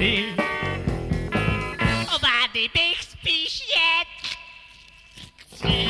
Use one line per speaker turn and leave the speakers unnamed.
ženy. Ovády bych spíš jet. Křídla